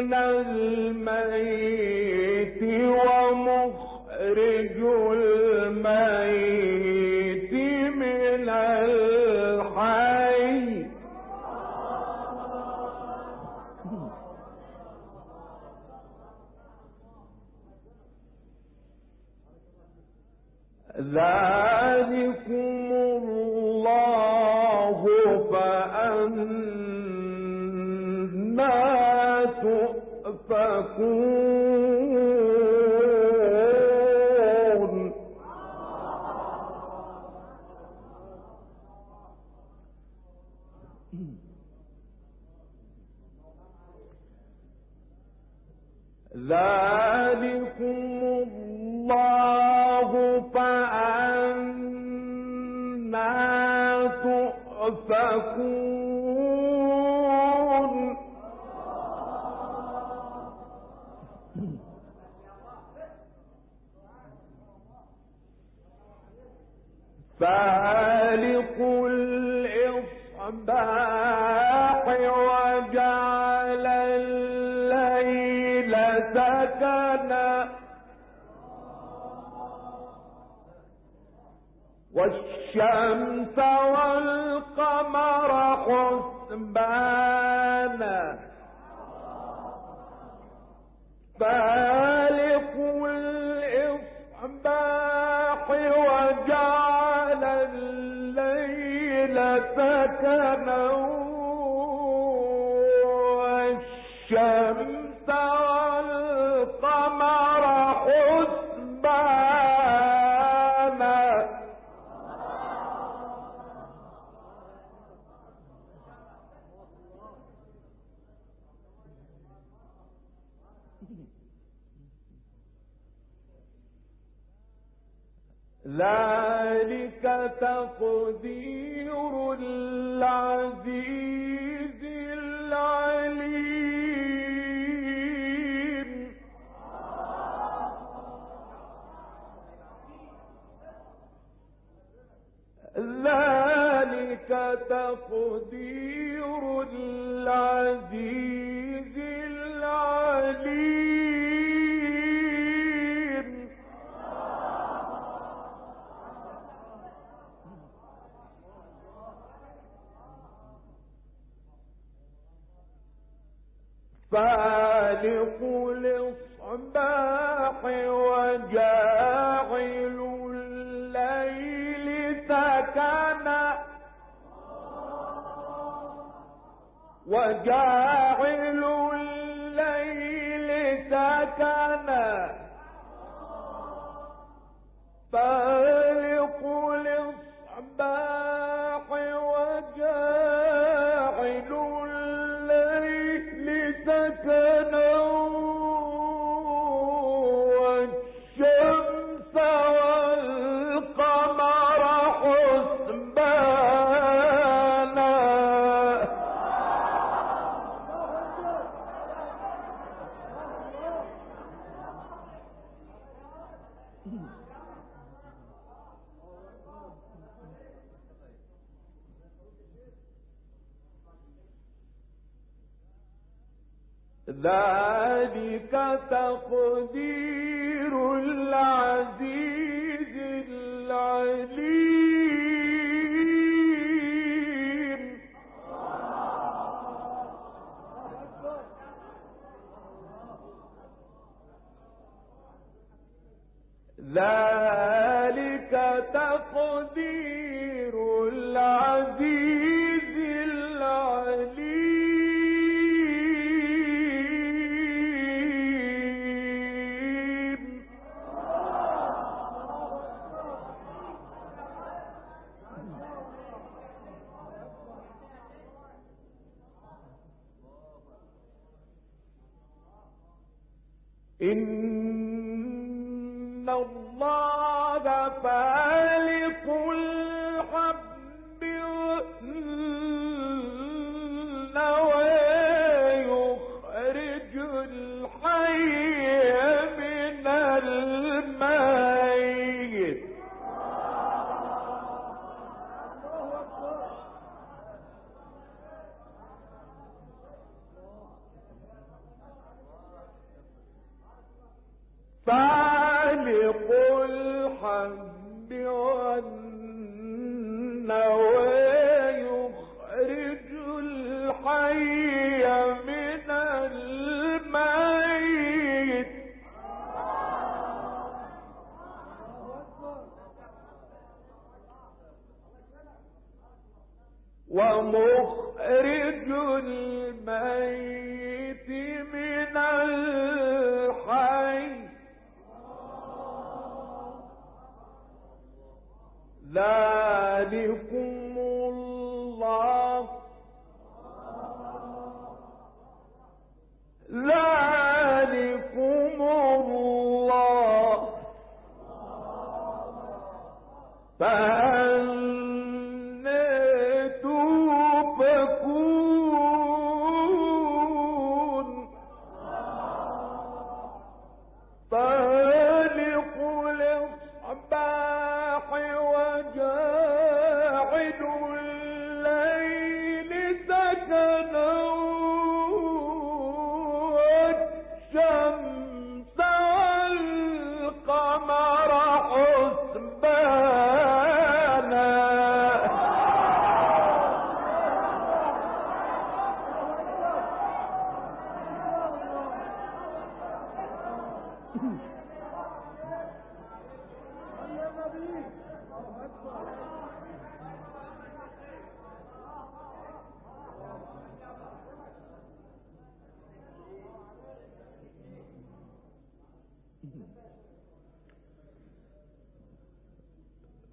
الميت خالق الإصباح وجعل الليل سكنا. والشمس والقمر حسبانا. قدير الله فالق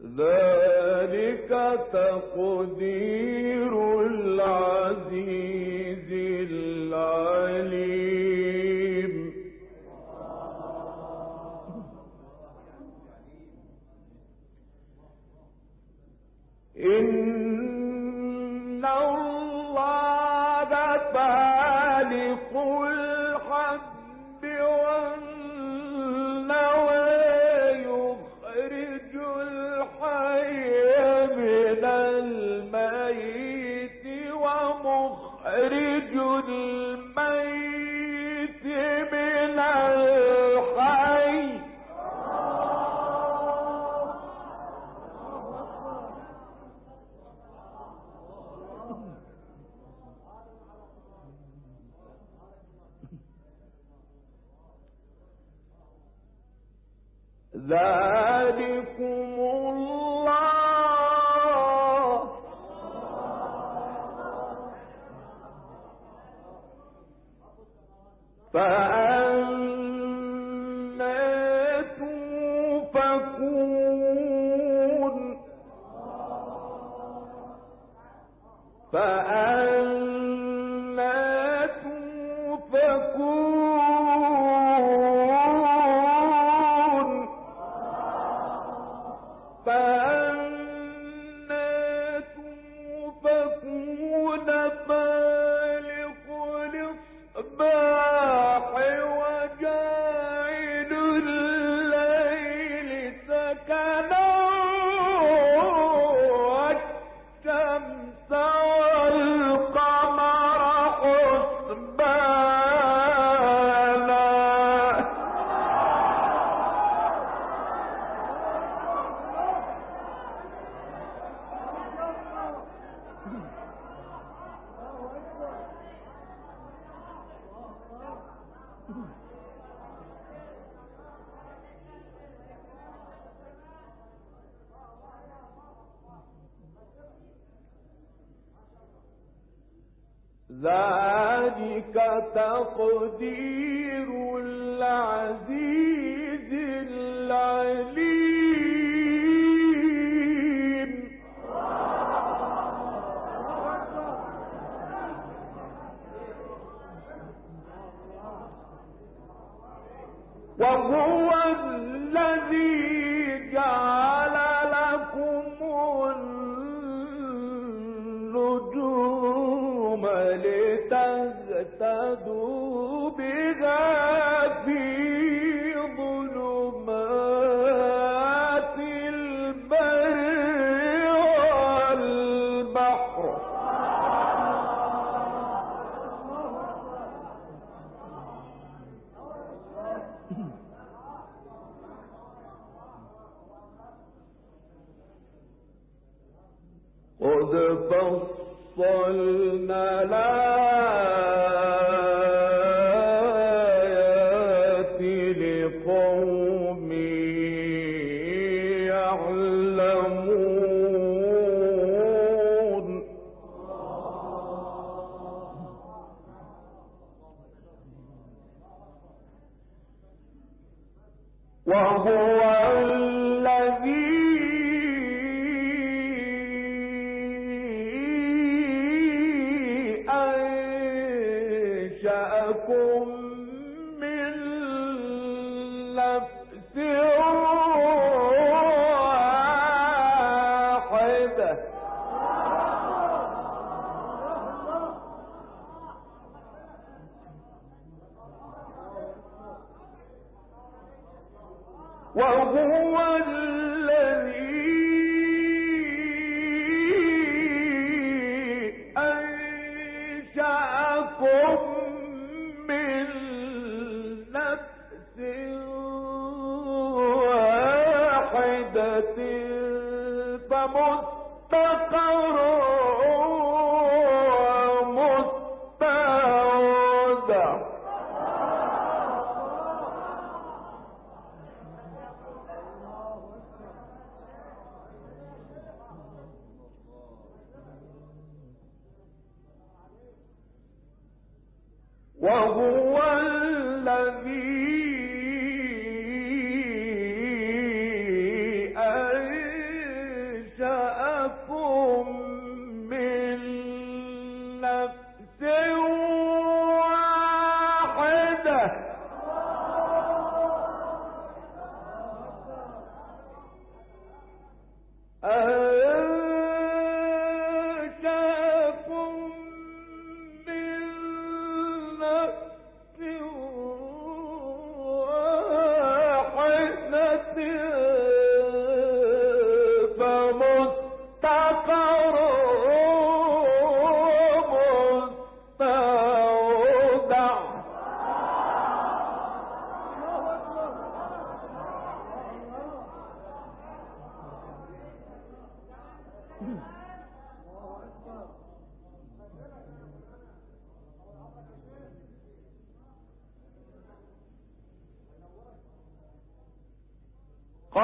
ذلك تقدير العزيز فأ ذلك تقدير العزيز العليم. فمستقر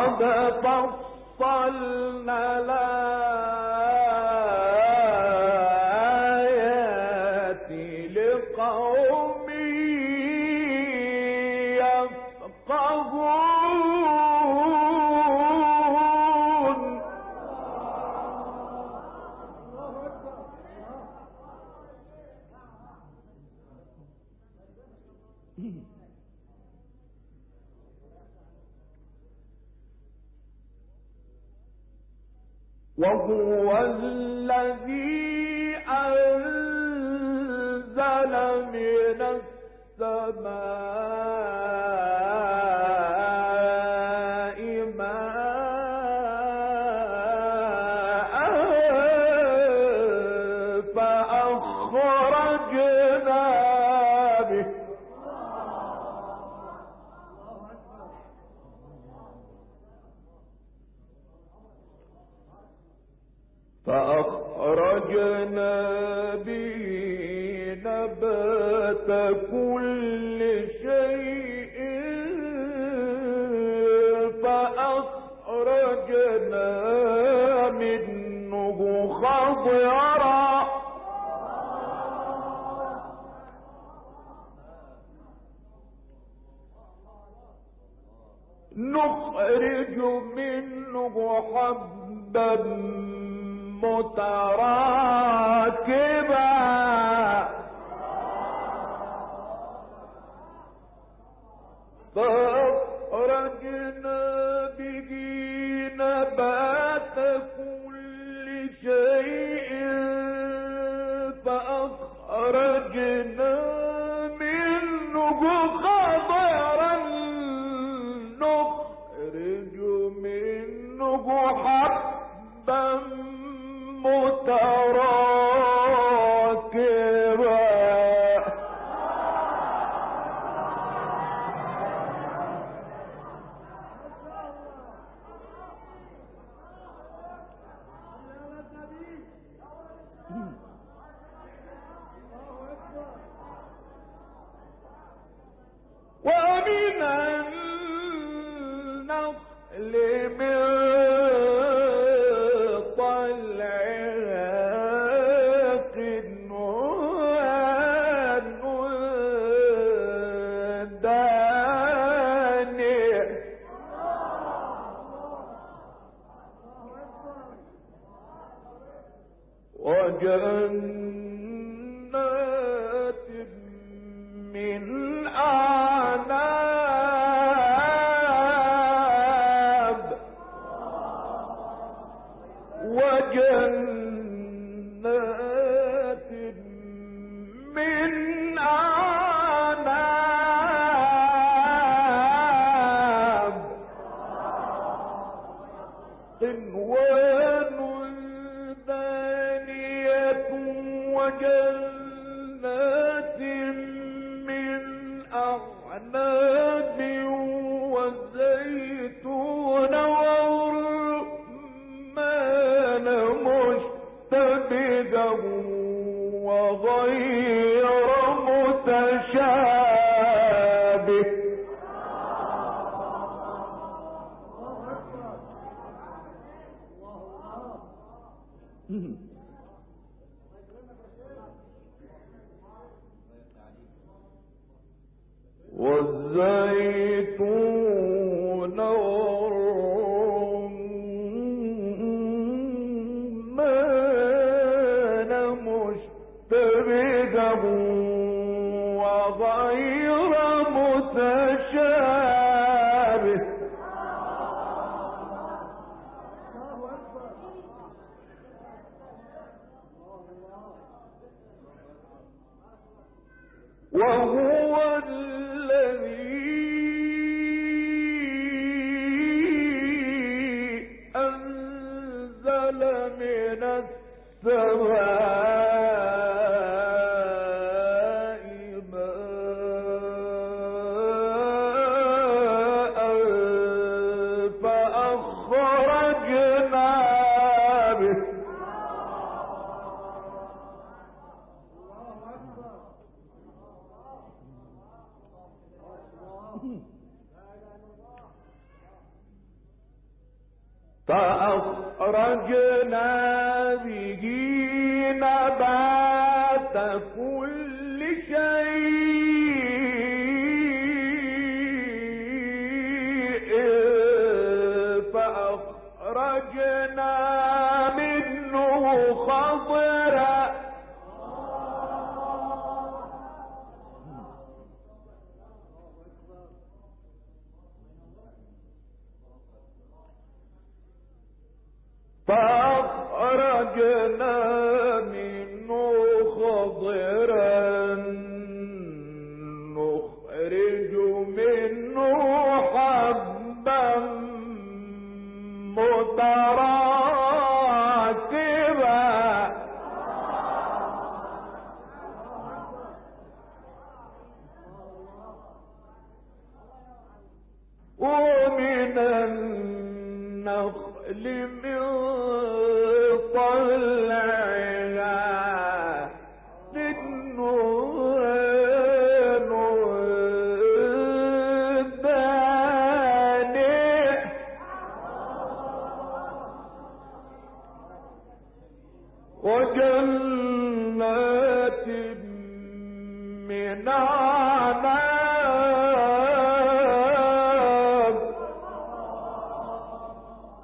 قد فصلنا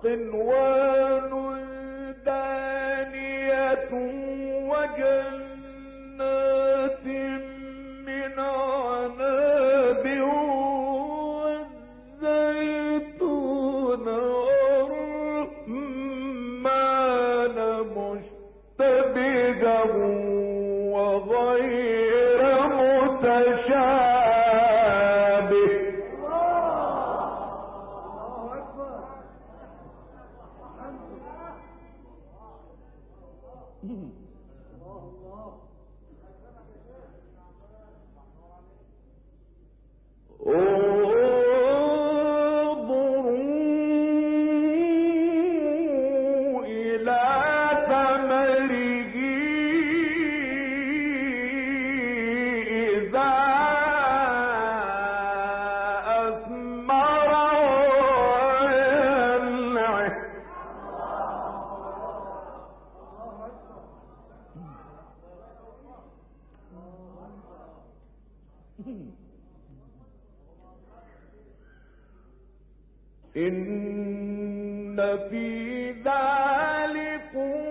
صلوان به إن في ذلكم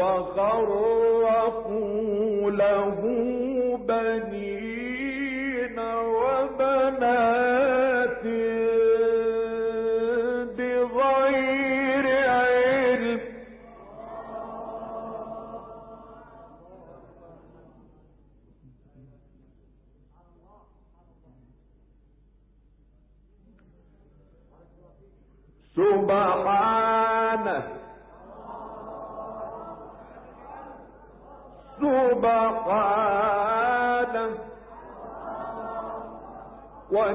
وغرقوا له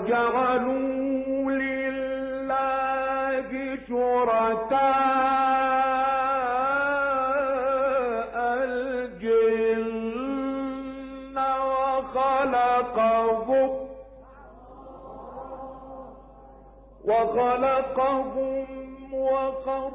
وجعلوا لله شركاء وخلقهم وخلقهم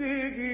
فلنفسه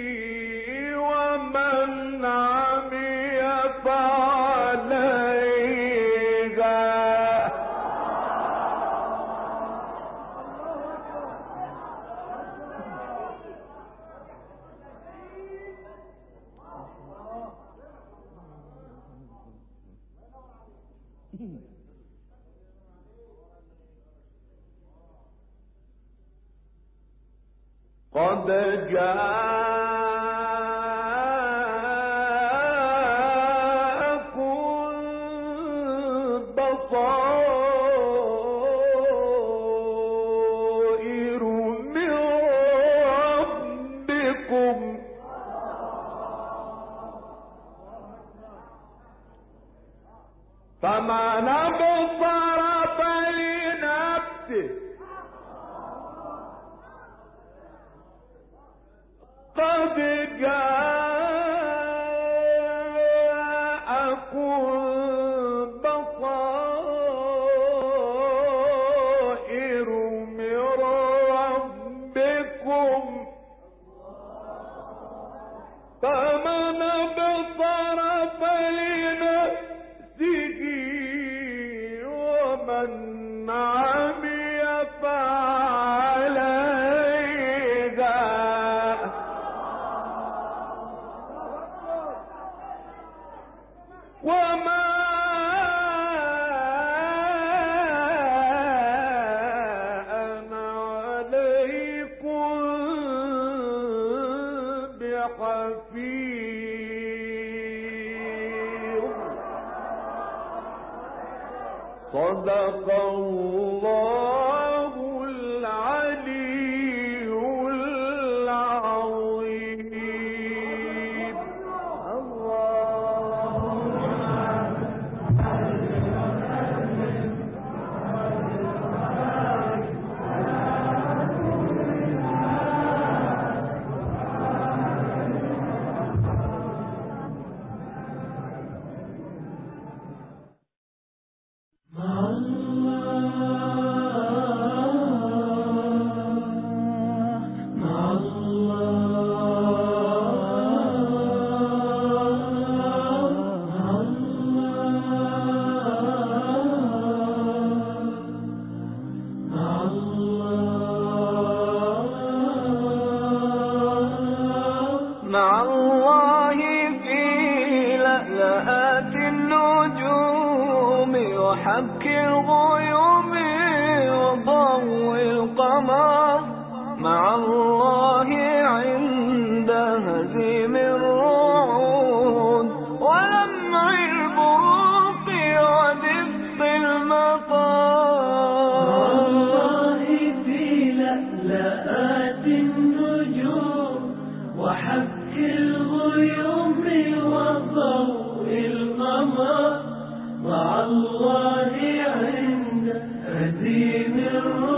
you.